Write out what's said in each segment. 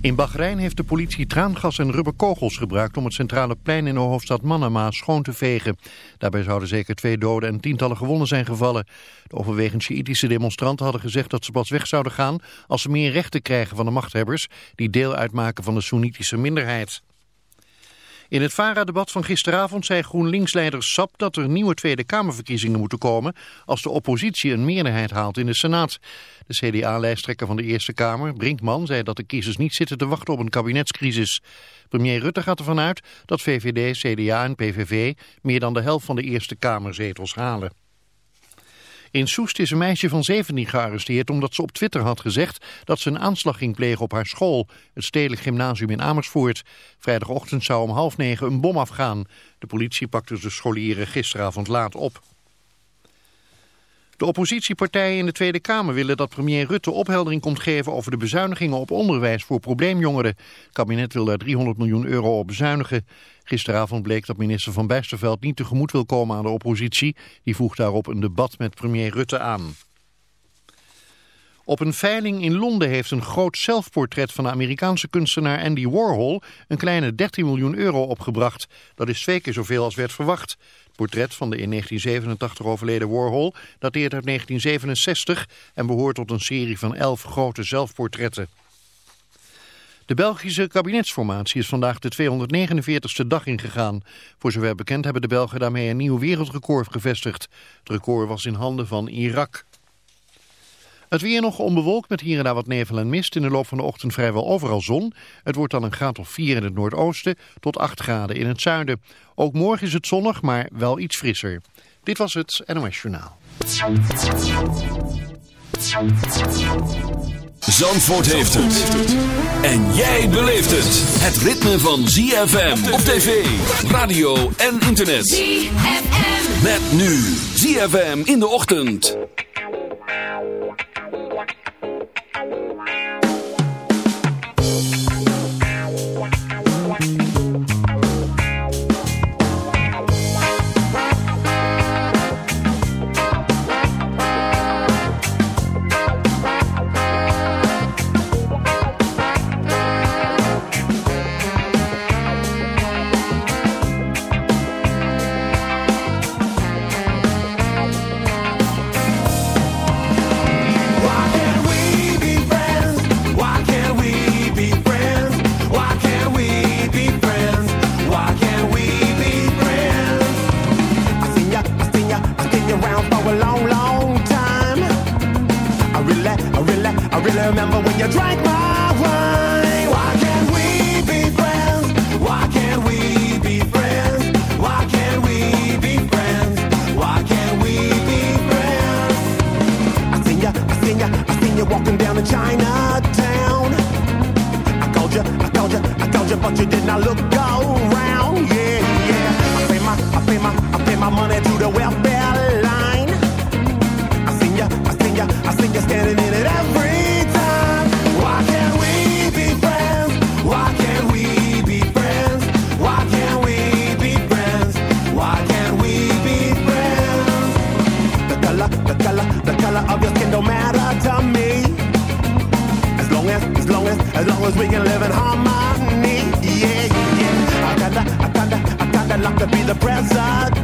In Bahrein heeft de politie traangas en rubberkogels gebruikt om het centrale plein in de hoofdstad Manama schoon te vegen. Daarbij zouden zeker twee doden en tientallen gewonden zijn gevallen. De overwegend Sjiïtische demonstranten hadden gezegd dat ze pas weg zouden gaan als ze meer rechten krijgen van de machthebbers die deel uitmaken van de Soenitische minderheid. In het VARA-debat van gisteravond zei GroenLinks-leider Sap dat er nieuwe Tweede Kamerverkiezingen moeten komen als de oppositie een meerderheid haalt in de Senaat. De CDA-lijsttrekker van de Eerste Kamer, Brinkman, zei dat de kiezers niet zitten te wachten op een kabinetscrisis. Premier Rutte gaat ervan uit dat VVD, CDA en PVV meer dan de helft van de Eerste Kamerzetels halen. In Soest is een meisje van 17 gearresteerd omdat ze op Twitter had gezegd dat ze een aanslag ging plegen op haar school, het Stedelijk Gymnasium in Amersfoort. Vrijdagochtend zou om half negen een bom afgaan. De politie pakte de scholieren gisteravond laat op. De oppositiepartijen in de Tweede Kamer willen dat premier Rutte opheldering komt geven over de bezuinigingen op onderwijs voor probleemjongeren. Het kabinet wil daar 300 miljoen euro op bezuinigen. Gisteravond bleek dat minister Van Bijsterveld niet tegemoet wil komen aan de oppositie. Die voegt daarop een debat met premier Rutte aan. Op een veiling in Londen heeft een groot zelfportret van de Amerikaanse kunstenaar Andy Warhol een kleine 13 miljoen euro opgebracht. Dat is twee keer zoveel als werd verwacht. Portret van de in 1987 overleden Warhol dateert uit 1967 en behoort tot een serie van elf grote zelfportretten. De Belgische kabinetsformatie is vandaag de 249ste dag ingegaan. Voor zover bekend hebben de Belgen daarmee een nieuw wereldrecord gevestigd. Het record was in handen van Irak. Het weer nog onbewolkt met hier en daar wat nevel en mist. In de loop van de ochtend vrijwel overal zon. Het wordt dan een graad of 4 in het noordoosten tot 8 graden in het zuiden. Ook morgen is het zonnig, maar wel iets frisser. Dit was het NOS Journaal. Zandvoort heeft het. En jij beleeft het. Het ritme van ZFM op tv, radio en internet. ZFM. Met nu ZFM in de ochtend. to be the president.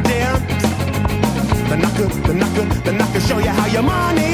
Then I could, then I could, then I could show you how your money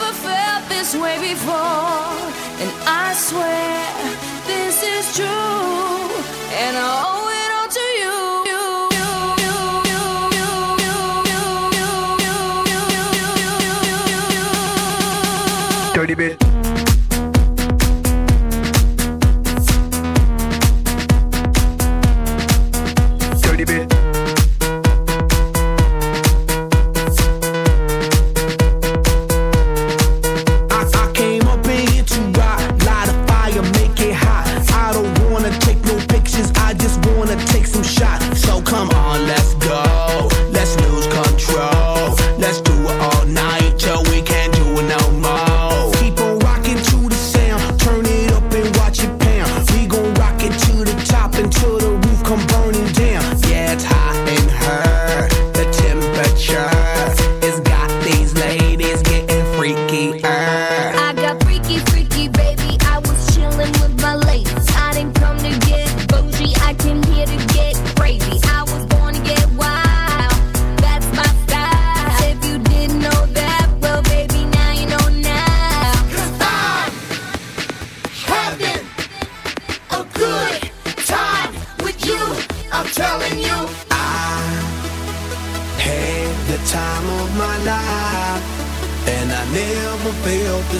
way before, and I swear this is true. And I'll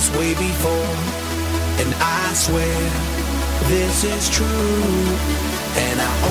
this way before, and I swear this is true, and I.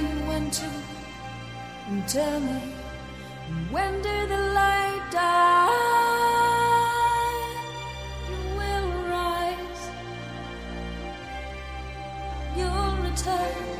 and when to. And tell me, when did the light die? You will rise. You'll return.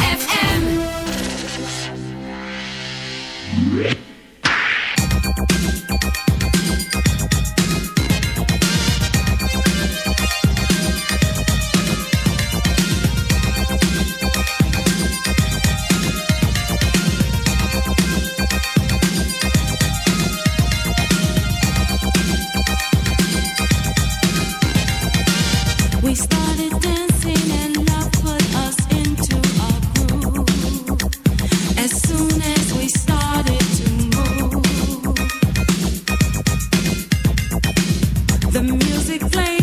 The music plays.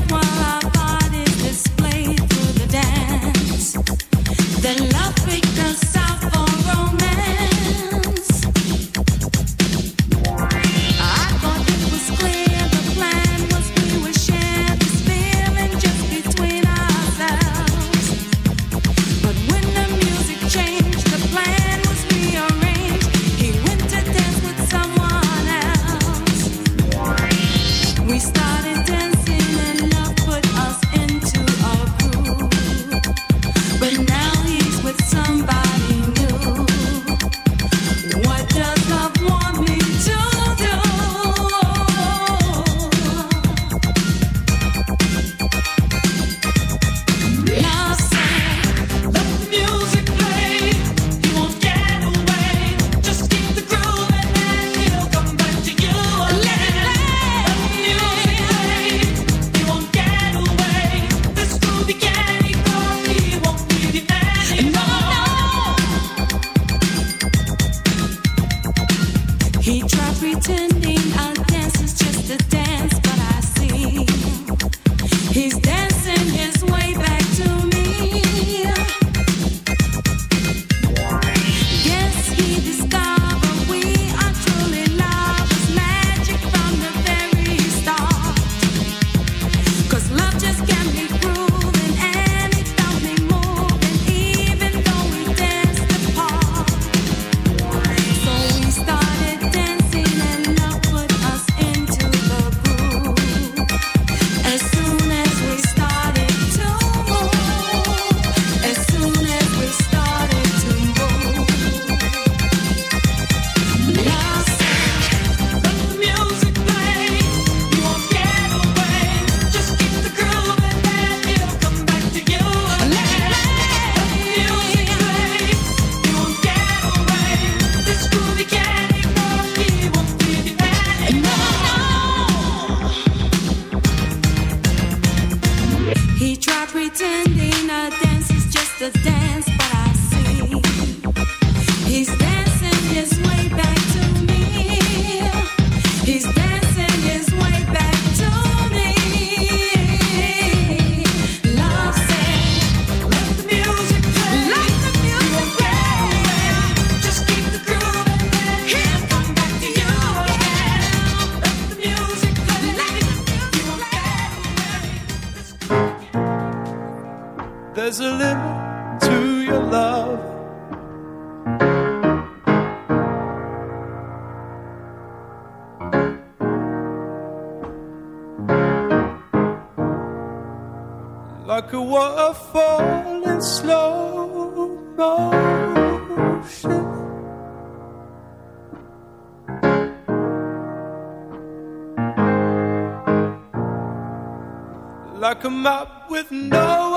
Like up with no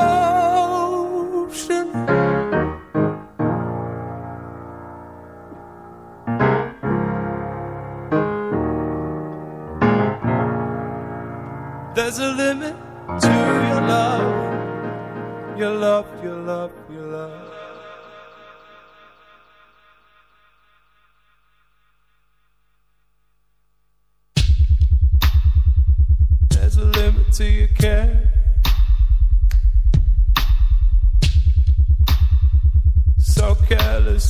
ocean. There's a limit to your love, your love, your love, your love. There's a limit to your care.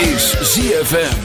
Is ZFM.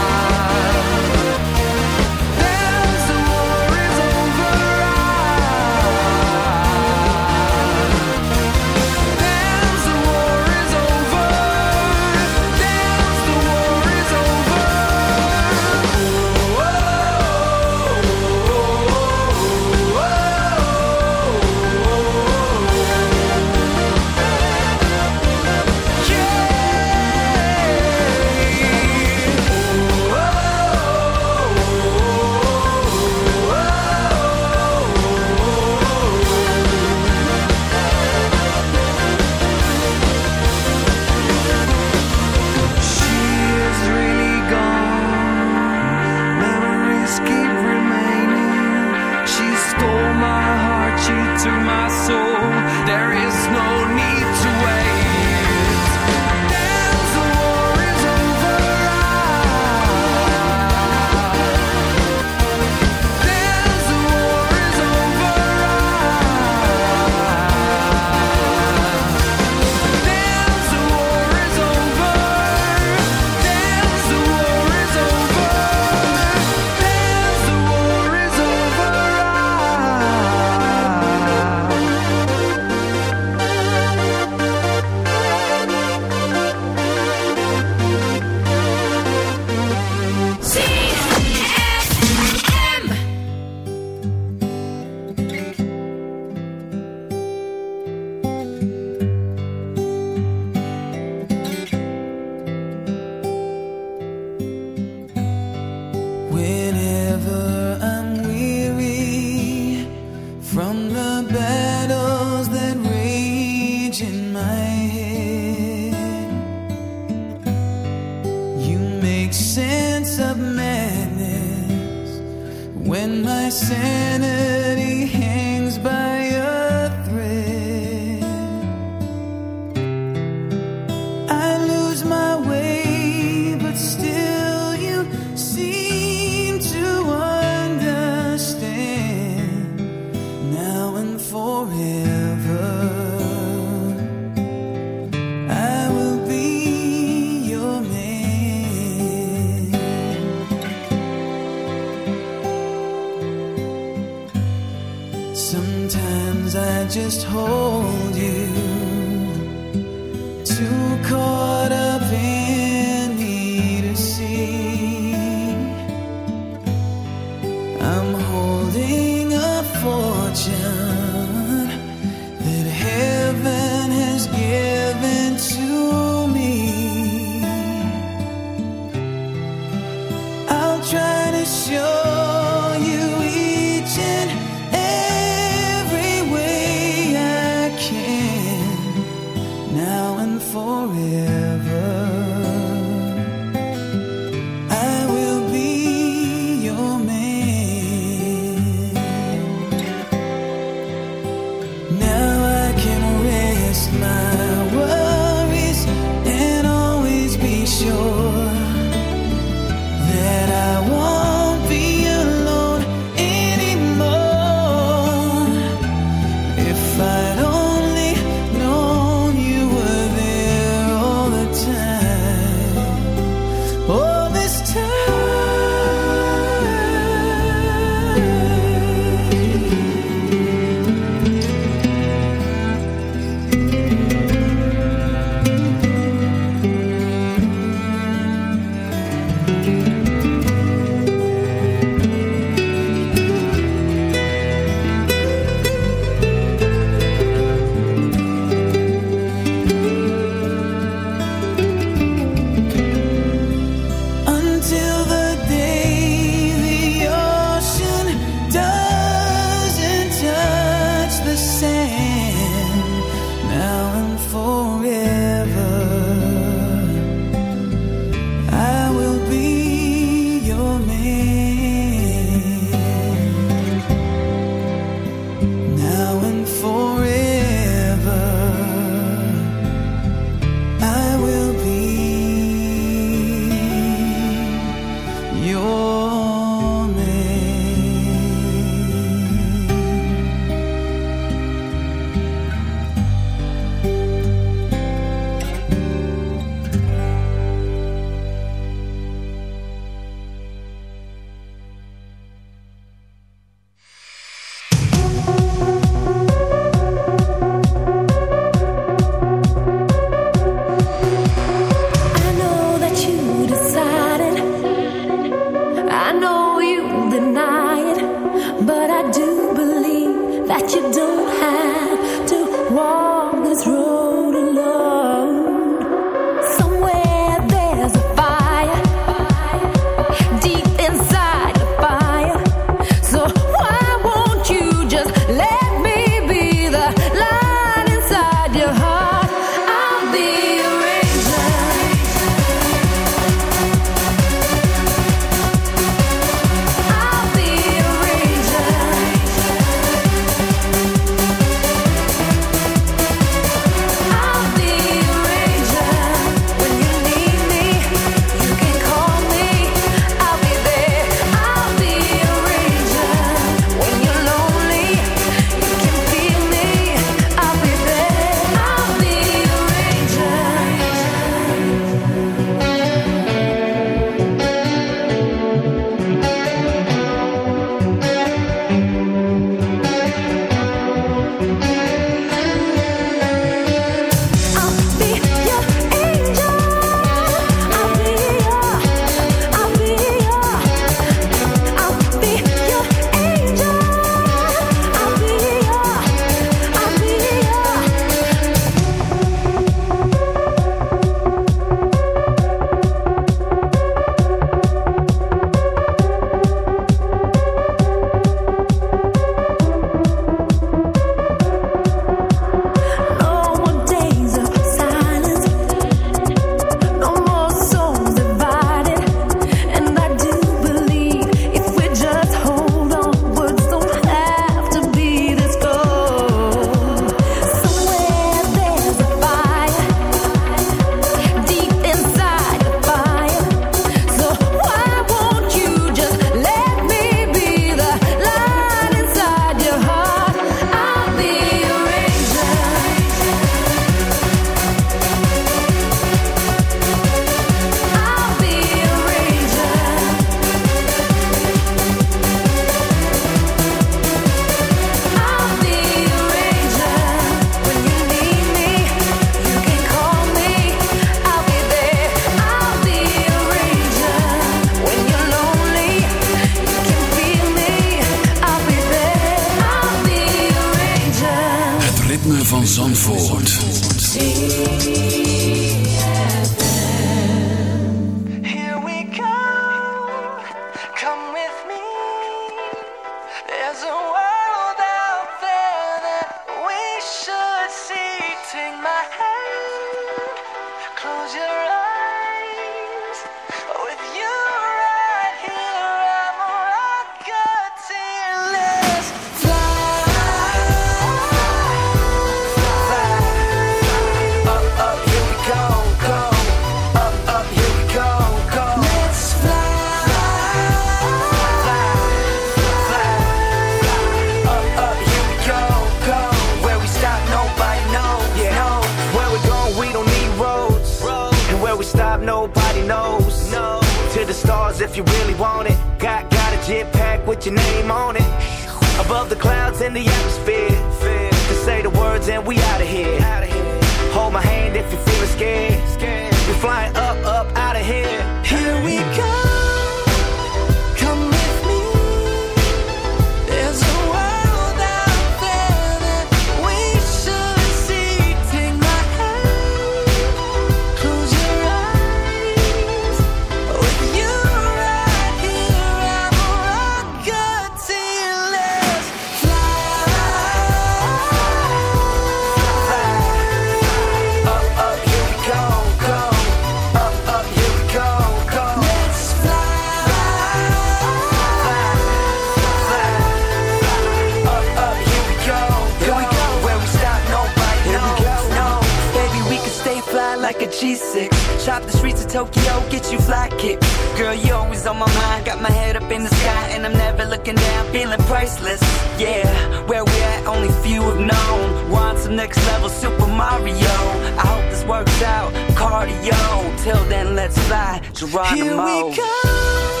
Super Mario. I hope this works out. Cardio. Till then, let's fly. Geronimo. Here we go.